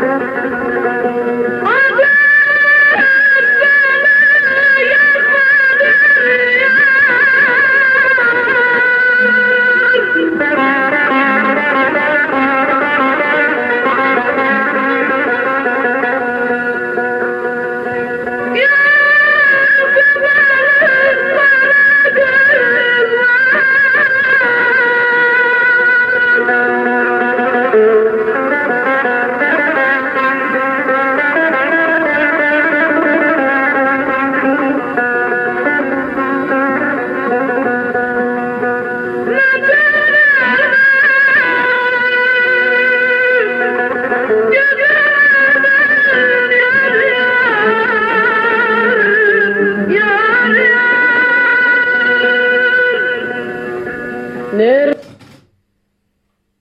Gracias.